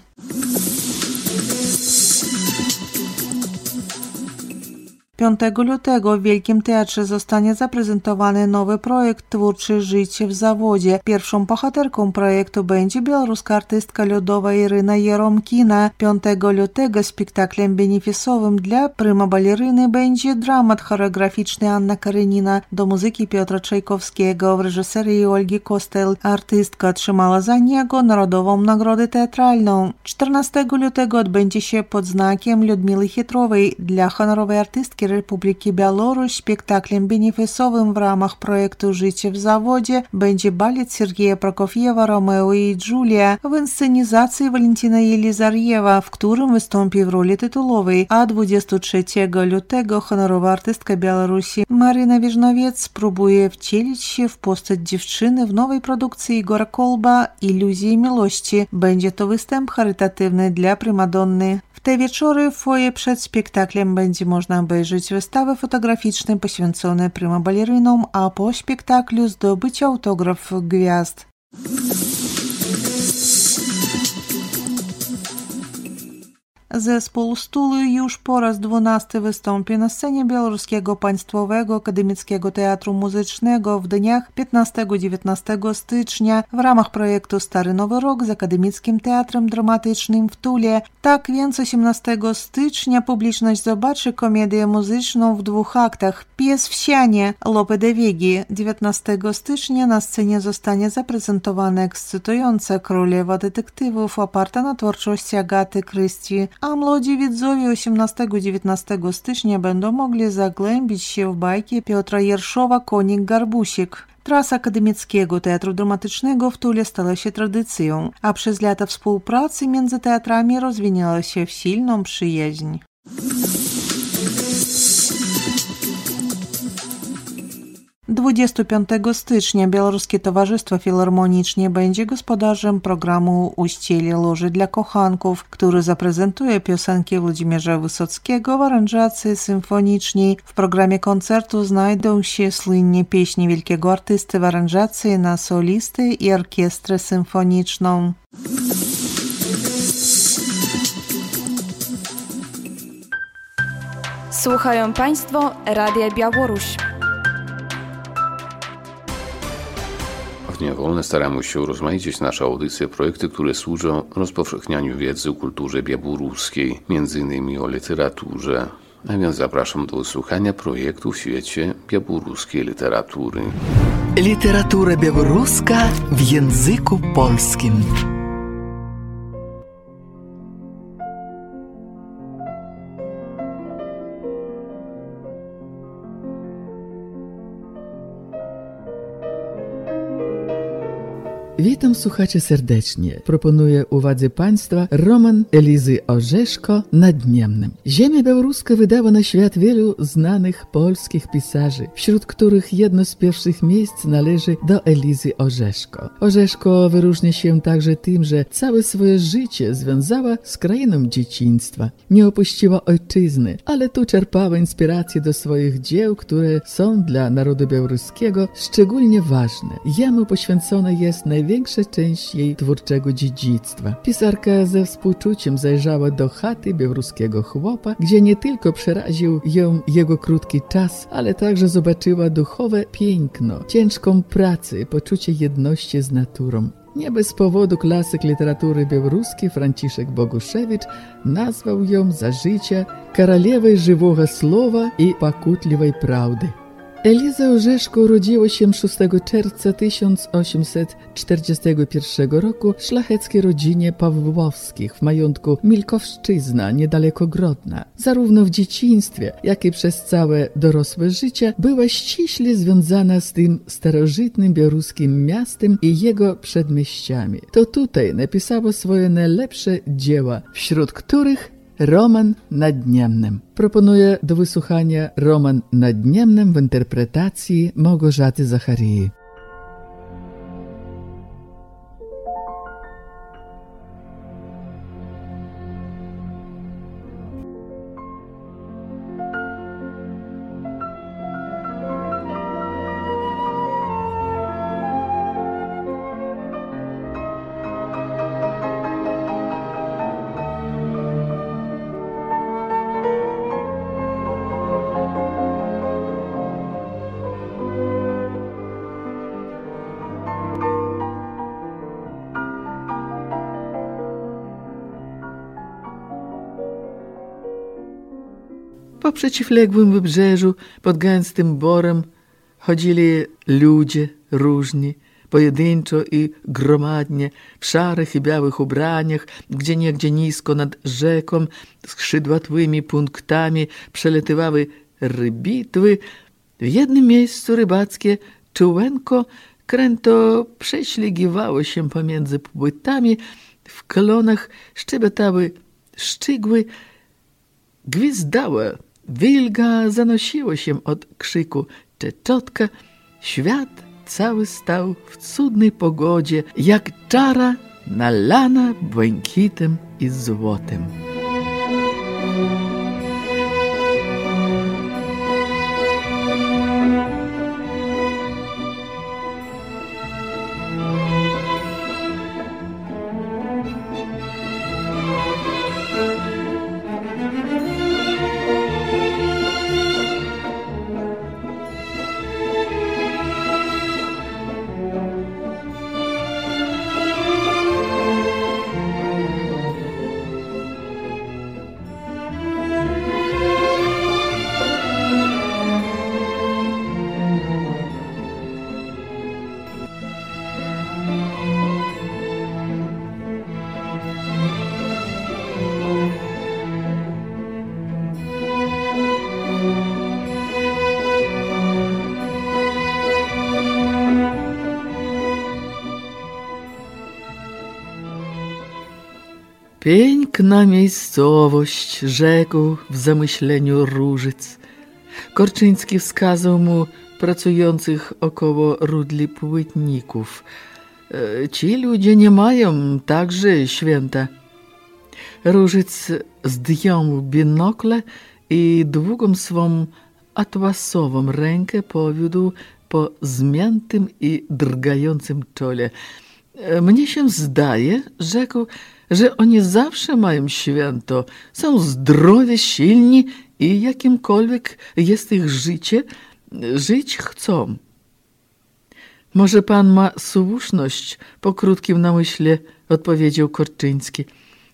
5 lutego w Wielkim Teatrze zostanie zaprezentowany nowy projekt twórczy Życie w zawodzie. Pierwszą bohaterką projektu będzie białoruska artystka lodowa Iryna Jeromkina. 5 lutego spektaklem beneficowym dla prima baleryny będzie dramat choreograficzny Anna Karenina do muzyki Piotra Czajkowskiego w reżyserii Olgi Kostel. Artystka otrzymała za niego Narodową Nagrodę Teatralną. 14 lutego odbędzie się pod znakiem Ludmily Chitrowej dla honorowej artystki Republiki Białoruś spektaklem beneficowym w ramach projektu Życie w zawodzie będzie balet Sergeja Prokofiewa Romeo i Julia w inscenizacji Walentina Jelizariewa, w którym wystąpi w roli tytułowej, a 23 lutego honorowa artystka Białorusi Marina Wieżnowiec spróbuje wcielić się w postać dziewczyny w nowej produkcji Igora Kolba Iluzji miłości. Będzie to występ charytatywny dla prymadonny. Te wieczory w foje przed spektaklem będzie można obejrzeć wystawy fotograficzne poświęcone prima balerynom, a po spektaklu zdobyć autograf gwiazd. Zespół Stuly już po raz dwunasty wystąpi na scenie Białoruskiego Państwowego Akademickiego Teatru Muzycznego w dniach 15-19 stycznia w ramach projektu Stary Nowy Rok z Akademickim Teatrem Dramatycznym w Tule. Tak więc 18 stycznia publiczność zobaczy komedię muzyczną w dwóch aktach. Pies w sianie Lope de Wiegi. 19 stycznia na scenie zostanie zaprezentowana ekscytująca królewa detektywów oparta na twórczości Agaty Christie a młodzi widzowie 18-19 stycznia będą mogli zagłębić się w bajki Piotra Jerszowa Konik Garbusik. Trasa Akademickiego Teatru Dramatycznego w Tule stała się tradycją, a przez lata współpracy między teatrami rozwinęła się w silną przyjaźń. 25 stycznia Białoruskie Towarzystwo Filharmoniczne będzie gospodarzem programu Uścieli Loży dla Kochanków, który zaprezentuje piosenki Włodzimierza Wysockiego w aranżacji symfonicznej. W programie koncertu znajdą się słynnie pieśni wielkiego artysty w aranżacji na solisty i orkiestrę symfoniczną. Słuchają Państwo Radia Białoruś. Dnie wolne staramy się urozmaicić nasze audycje, projekty, które służą rozpowszechnianiu wiedzy o kulturze białoruskiej, innymi o literaturze, A więc zapraszam do usłuchania projektu w świecie białoruskiej literatury. Literatura białoruska w języku polskim. Witam słuchacze serdecznie. Proponuję uwadze Państwa roman Elizy Orzeszko nad Niemnem. Ziemia białoruska wydała na świat wielu znanych polskich pisarzy, wśród których jedno z pierwszych miejsc należy do Elizy Orzeszko. Orzeszko wyróżnia się także tym, że całe swoje życie związała z krainą dzieciństwa. Nie opuściła ojczyzny, ale tu czerpała inspiracje do swoich dzieł, które są dla narodu białoruskiego szczególnie ważne. Jemu poświęcone jest najwięcej największa część jej twórczego dziedzictwa. Pisarka ze współczuciem zajrzała do chaty białoruskiego chłopa, gdzie nie tylko przeraził ją jego krótki czas, ale także zobaczyła duchowe piękno, ciężką pracę, poczucie jedności z naturą. Nie bez powodu klasyk literatury białoruskiej Franciszek Boguszewicz nazwał ją za życia korolewą żywego słowa i pakutliwej prawdy. Eliza Orzeszko urodziła się 6 czerwca 1841 roku w szlacheckiej rodzinie Pawłowskich w majątku Milkowszczyzna, niedaleko Grodna. Zarówno w dzieciństwie, jak i przez całe dorosłe życie była ściśle związana z tym starożytnym białoruskim miastem i jego przedmieściami. To tutaj napisała swoje najlepsze dzieła, wśród których Roman nad Niemnem. Proponuję do wysłuchania Roman nad Niemnem w interpretacji Małgorzaty Zacharii. Po przeciwległym wybrzeżu, pod gęstym borem, chodzili ludzie różni, pojedynczo i gromadnie, w szarych i białych ubraniach, gdzie niegdzie nisko nad rzeką, skrzydłatłymi punktami przeletywały rybitwy. W jednym miejscu rybackie czułenko kręto prześlegiwało się pomiędzy płytami, w kolonach szczebetały szczygły, gwizdały Wilga zanosiło się od krzyku czeczotka. Świat cały stał w cudnej pogodzie, jak czara nalana błękitem i złotem. Piękna miejscowość, rzekł w zamyśleniu Różyc. Korczyński wskazał mu pracujących około rudli płytników. E, ci ludzie nie mają także święta. Różyc zdjął binokle i długą swą atłasową rękę powiódł po zmiętym i drgającym czole. E, mnie się zdaje, rzekł, że oni zawsze mają święto, są zdrowi, silni i jakimkolwiek jest ich życie, żyć chcą. Może pan ma słuszność po krótkim namyśle, odpowiedział Korczyński.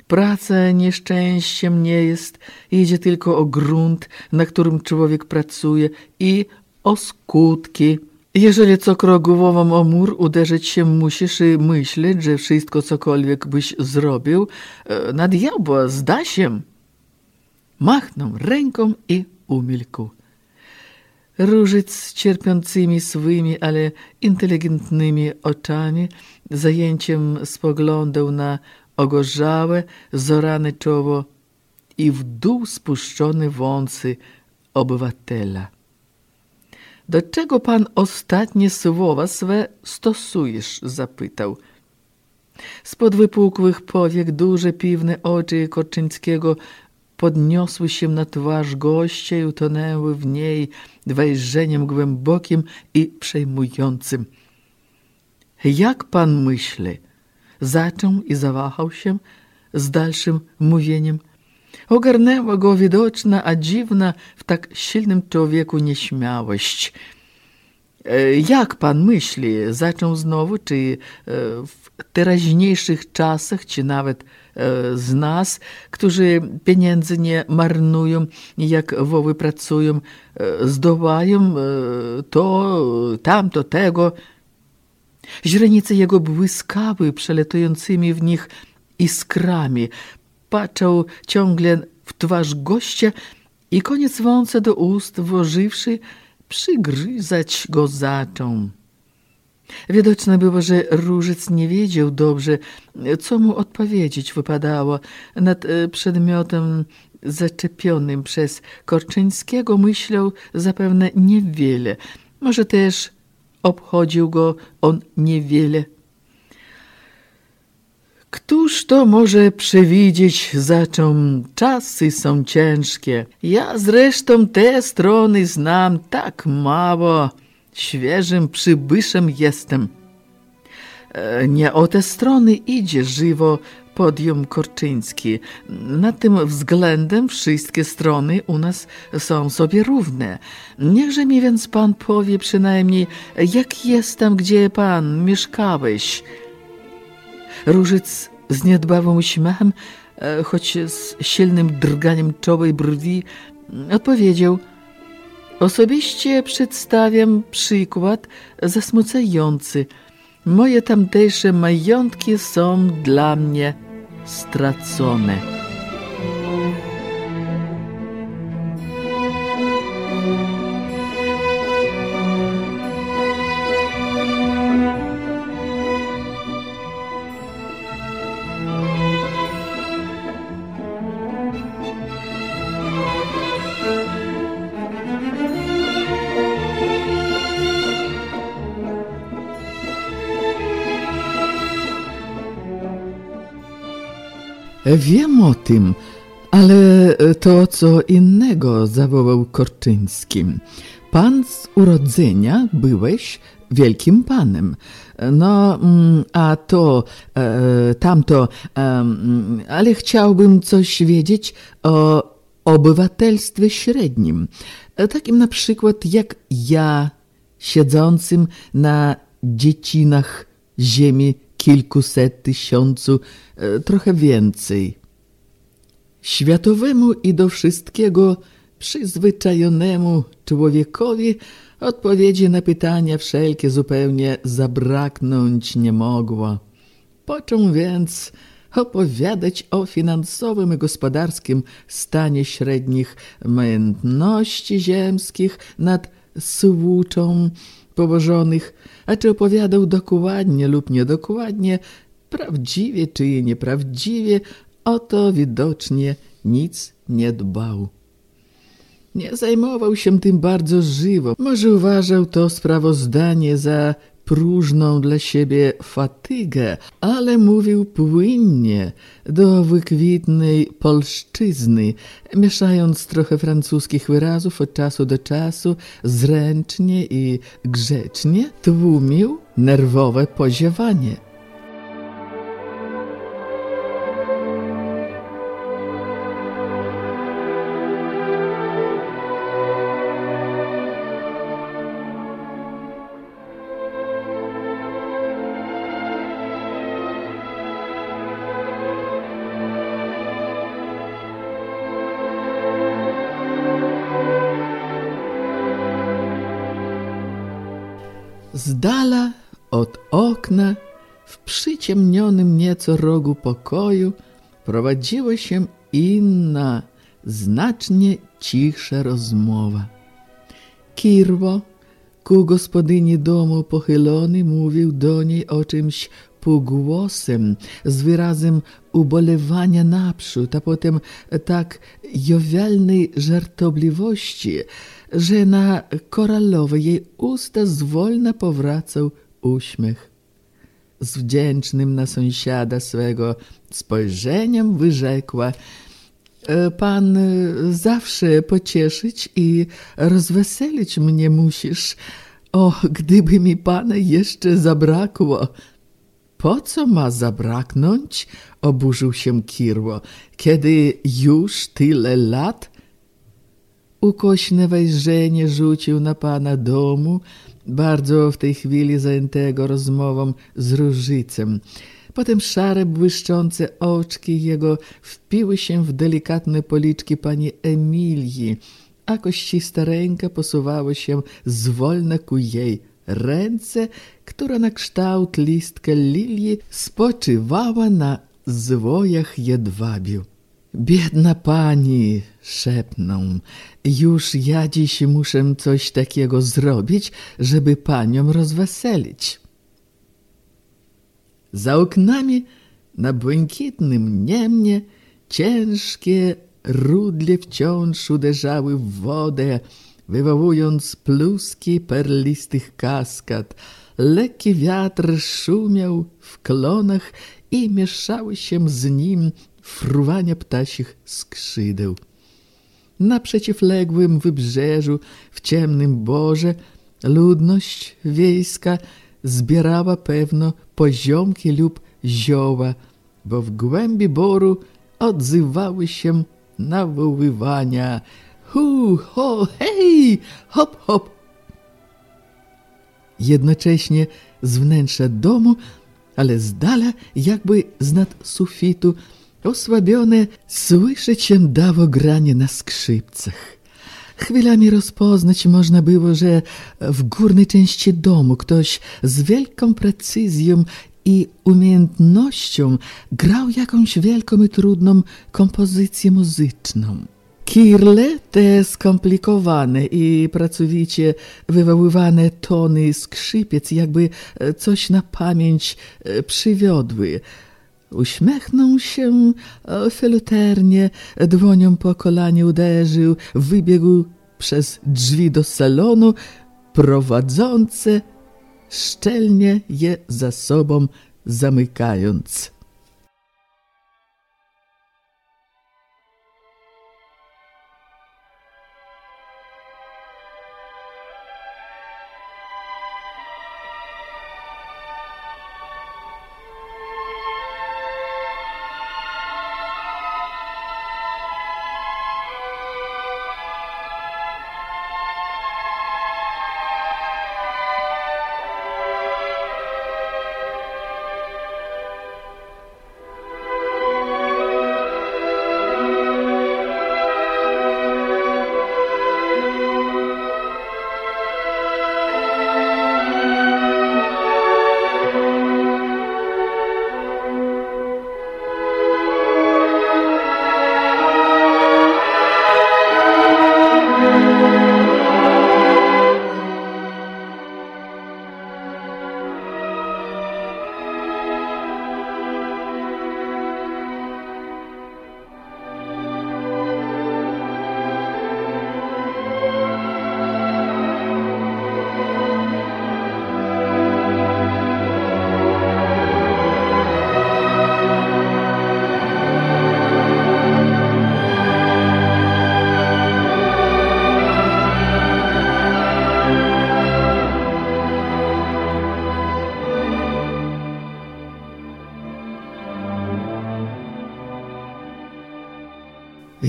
Praca nieszczęściem nie jest, idzie tylko o grunt, na którym człowiek pracuje i o skutki. Jeżeli co krok głową o mur uderzyć się musisz i myśleć, że wszystko cokolwiek byś zrobił, e, na diabła zda się. Machnął ręką i umilkł. Różyc z cierpiącymi swymi, ale inteligentnymi oczami, zajęciem spoglądał na ogorzałe, zorane czoło i w dół spuszczone wąsy obywatela. Do czego pan ostatnie słowa swe stosujesz? zapytał. Spod wypukłych powiek duże piwne oczy Korczyńskiego podniosły się na twarz gościa i utonęły w niej wejrzeniem głębokim i przejmującym. Jak pan myśli? Zaczął i zawahał się z dalszym mówieniem. Ogarnęła go widoczna, a dziwna w tak silnym człowieku nieśmiałość. E, jak pan myśli, zaczął znowu, czy e, w teraźniejszych czasach, czy nawet e, z nas, którzy pieniędzy nie marnują, jak woły pracują, zdołają to, tamto, tego. Źrenice jego błyskały przelatującymi w nich iskrami, patrzał ciągle w twarz gościa i koniec wąsa do ust włożywszy, przygryzać go zaczął. Widoczne było, że Różyc nie wiedział dobrze, co mu odpowiedzieć wypadało. Nad e, przedmiotem zaczepionym przez Korczyńskiego myślał zapewne niewiele. Może też obchodził go on niewiele. Któż to może przewidzieć, zaczął, czasy są ciężkie. Ja zresztą te strony znam tak mało, świeżym przybyszem jestem. E, nie o te strony idzie żywo podium Korczyński. Nad tym względem wszystkie strony u nas są sobie równe. Niechże mi więc pan powie przynajmniej, jak jestem, gdzie pan mieszkałeś. Różyc z niedbawym uśmiechem, e, choć z silnym drganiem czoła i brwi, odpowiedział Osobiście przedstawiam przykład zasmucający. Moje tamtejsze majątki są dla mnie stracone. Wiem o tym, ale to co innego, zawołał Korczyński. Pan z urodzenia byłeś wielkim panem. No, mm, a to, e, tamto, e, ale chciałbym coś wiedzieć o obywatelstwie średnim. Takim na przykład jak ja, siedzącym na dziecinach ziemi kilkuset tysiącu, e, trochę więcej. Światowemu i do wszystkiego przyzwyczajonemu człowiekowi odpowiedzi na pytania wszelkie zupełnie zabraknąć nie mogło. Począł więc opowiadać o finansowym i gospodarskim stanie średnich majątności ziemskich nad Słuczą, położonych, a czy opowiadał dokładnie lub niedokładnie, prawdziwie czy nieprawdziwie, o to widocznie nic nie dbał. Nie zajmował się tym bardzo żywo. Może uważał to sprawozdanie za próżną dla siebie fatygę, ale mówił płynnie, do wykwitnej polszczyzny, mieszając trochę francuskich wyrazów od czasu do czasu, zręcznie i grzecznie tłumił nerwowe poziewanie. Okna, w przyciemnionym nieco rogu pokoju, prowadziła się inna, znacznie cichsza rozmowa. Kirwo, ku gospodyni domu pochylony, mówił do niej o czymś półgłosem, z wyrazem ubolewania naprzód, a potem tak jowialnej żartobliwości, że na koralowe jej usta zwolna powracał uśmiech. Z wdzięcznym na sąsiada swego spojrzeniem wyrzekła Pan zawsze pocieszyć i rozweselić mnie musisz. O, gdyby mi Pana jeszcze zabrakło! Po co ma zabraknąć? Oburzył się Kirło. Kiedy już tyle lat? Ukośne wejrzenie rzucił na pana domu, bardzo w tej chwili zajętego rozmową z różycem. Potem szare, błyszczące oczki jego wpiły się w delikatne policzki pani Emilii, a koścista ręka posuwała się zwolna ku jej ręce, która na kształt listkę lilii spoczywała na zwojach jedwabiu. Biedna pani, szepnął, już ja dziś muszę coś takiego zrobić, żeby panią rozweselić. Za oknami na błękitnym niemnie ciężkie rudle wciąż uderzały w wodę, wywołując pluski perlistych kaskad. Lekki wiatr szumiał w klonach i mieszały się z nim fruwania ptasich skrzydeł. Na przeciwległym wybrzeżu, w ciemnym borze, ludność wiejska zbierała pewno poziomki lub zioła, bo w głębi boru odzywały się nawoływania hu, ho, hej, hop, hop. Jednocześnie z wnętrza domu, ale z dala, jakby z nad sufitu, osłabione, słyszeć się dało granie na skrzypcach. Chwilami rozpoznać można było, że w górnej części domu ktoś z wielką precyzją i umiejętnością grał jakąś wielką i trudną kompozycję muzyczną. Kirle, te skomplikowane i pracowicie wywoływane tony skrzypiec, jakby coś na pamięć przywiodły. Uśmiechnął się filuternie, dłonią po kolanie uderzył, wybiegł przez drzwi do salonu, prowadzące, szczelnie je za sobą zamykając.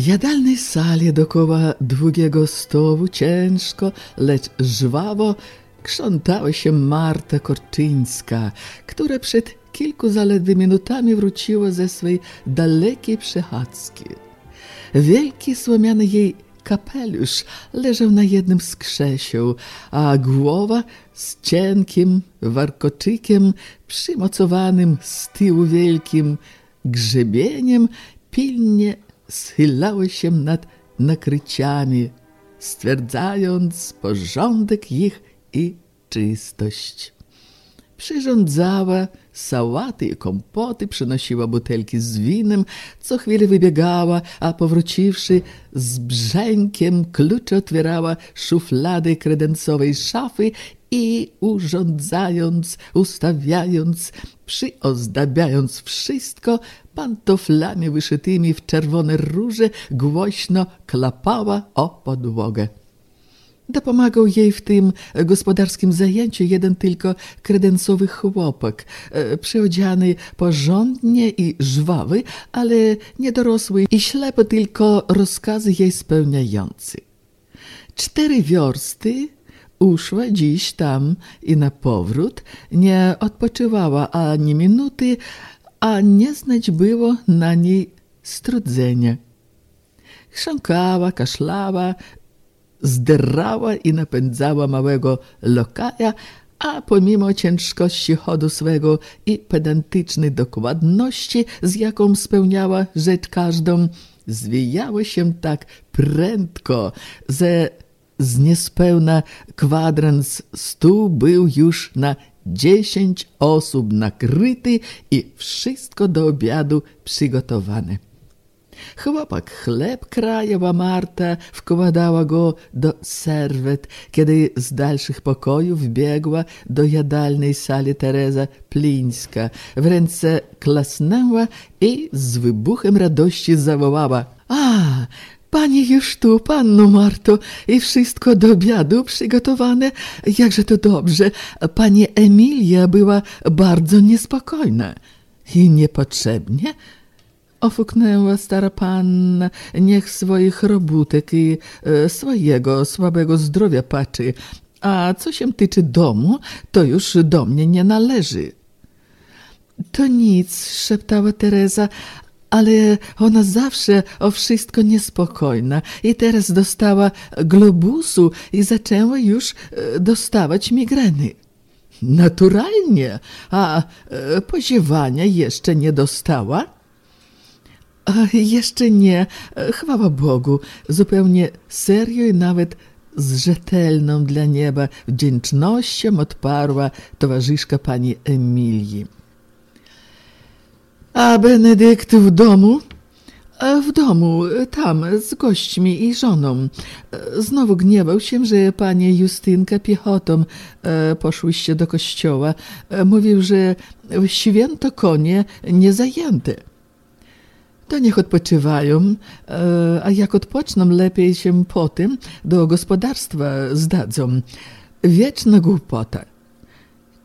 Jadalnej sali dokoła długiego stołu ciężko, lecz żwawo krzątała się Marta Korczyńska, która przed kilku zaledwie minutami wróciła ze swej dalekiej przechadzki. Wielki słomiany jej kapelusz leżał na jednym z krzeseł, a głowa z cienkim warkoczykiem przymocowanym z tyłu wielkim grzebieniem pilnie schylała się nad nakryciami, stwierdzając porządek ich i czystość. Przyrządzała sałaty i kompoty, przynosiła butelki z winem, co chwilę wybiegała, a powróciwszy z brzękiem klucze otwierała szuflady kredensowej szafy i urządzając, ustawiając, przyozdabiając wszystko pantoflami wyszytymi w czerwone róże, głośno klapała o podłogę. Dopomagał jej w tym gospodarskim zajęciu jeden tylko kredensowy chłopak, e, przyodziany porządnie i żwawy, ale niedorosły i ślepo tylko rozkazy jej spełniający. Cztery wiosty uszła dziś tam i na powrót, nie odpoczywała ani minuty, a nie znać było na niej strudzenia. Chrząkała, kaszlała, zderrała i napędzała małego lokaja, a pomimo ciężkości chodu swego i pedantycznej dokładności, z jaką spełniała rzecz każdą, zwijała się tak prędko, że z niespełna kwadrans stół był już na dziesięć osób nakryty i wszystko do obiadu przygotowane. Chłopak chleb krajał, a Marta wkładała go do serwet, kiedy z dalszych pokojów biegła do jadalnej sali Teresa Plińska. W ręce klasnęła i z wybuchem radości zawołała – A, Pani już tu, panno Marto, i wszystko do obiadu przygotowane. Jakże to dobrze. Pani Emilia była bardzo niespokojna. I niepotrzebnie? Ofuknęła stara panna, niech swoich robótek i e, swojego słabego zdrowia patrzy. A co się tyczy domu, to już do mnie nie należy. To nic, szeptała Teresa, ale ona zawsze o wszystko niespokojna i teraz dostała globusu i zaczęła już e, dostawać migreny. Naturalnie, a e, poziewania jeszcze nie dostała? Jeszcze nie, e, chwała Bogu, zupełnie serio i nawet z rzetelną dla nieba wdzięcznością odparła towarzyszka pani Emilii. A Benedykt w domu? W domu, tam, z gośćmi i żoną. Znowu gniewał się, że panie Justynka piechotą poszłyście do kościoła. Mówił, że święto konie nie zajęte. To niech odpoczywają, a jak odpoczną, lepiej się po tym do gospodarstwa zdadzą. Wieczna głupota.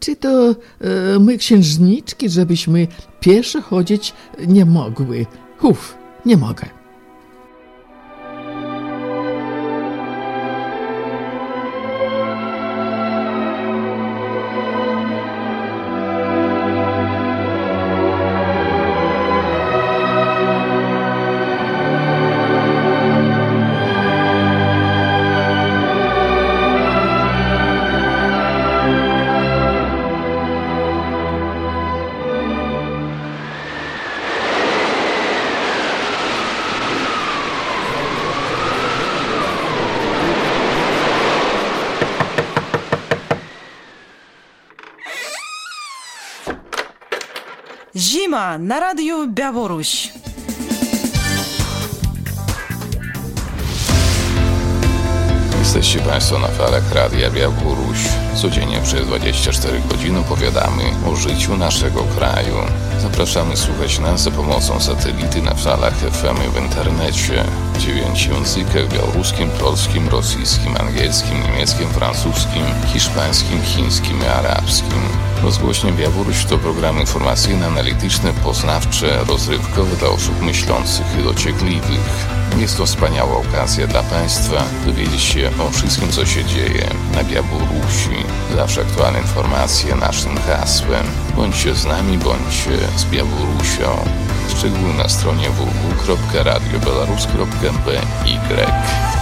Czy to e, my księżniczki, żebyśmy pieszo chodzić nie mogły? Uf, nie mogę. Na Radiu Białoruś. Jesteście Państwo na falach Radia Białoruś. Codziennie przez 24 godziny opowiadamy o życiu naszego kraju. Zapraszamy słuchać nas za pomocą satelity na falach FM w internecie w dziewięciu językach białoruskim, polskim, rosyjskim, angielskim, niemieckim, francuskim, hiszpańskim, chińskim i arabskim. Rozgłośnie Białoruś to program informacyjny, analityczny, poznawczy, rozrywkowy dla osób myślących i dociekliwych. Jest to wspaniała okazja dla Państwa dowiedzieć się o wszystkim, co się dzieje na Białorusi. Zawsze aktualne informacje naszym hasłem. Bądźcie z nami, bądźcie z Białorusią. Szczegóły na stronie www.radiobelarus.by